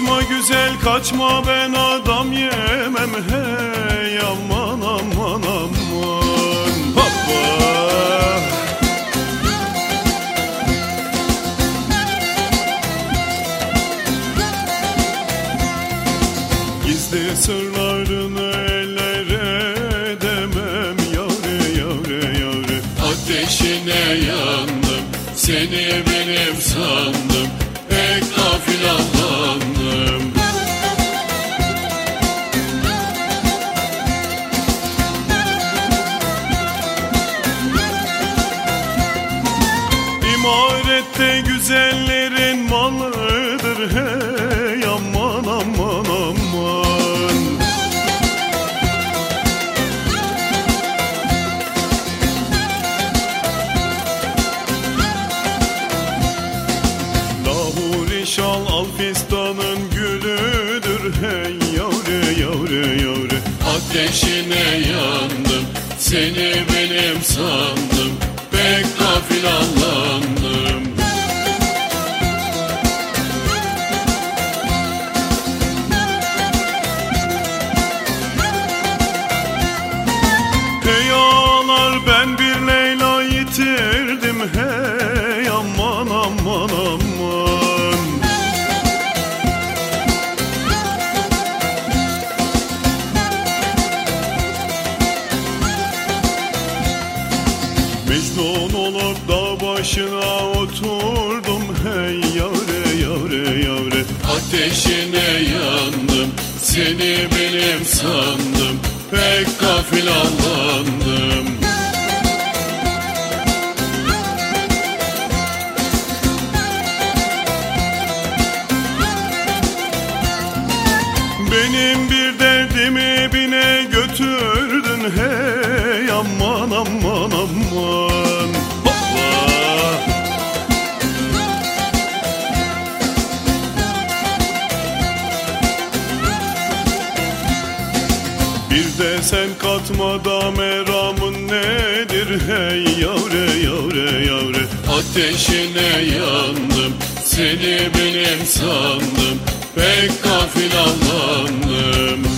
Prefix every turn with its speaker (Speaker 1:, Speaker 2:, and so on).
Speaker 1: Kaçma güzel kaçma ben adam yemem. Hey aman aman aman. Hoppa Gizli sırlarını ellere edemem yavre yavre yavre
Speaker 2: Ateşine yandım. Seni benim sandım
Speaker 1: İmarette güzellerin malıdır hey fistanın gülüdür. Hey yavre yavre yavre
Speaker 2: Ateşine yandım Seni benim sandım. Pek gafil aldandım
Speaker 1: Hey ağalar ben bir Leyla yitirdim. Hey aman aman aman Dağ başına oturdum hey yavre yavre yavre.
Speaker 2: Ateşine yandım Seni benim sandım Pek gafil aldandım
Speaker 1: Benim bir derdimi bine götürdün hey aman aman aman Bir de sen katmada meramın nedir? Hey yavre yavre yavre.
Speaker 2: Ateşine yandım Seni benim sandım. Pek gafil aldandım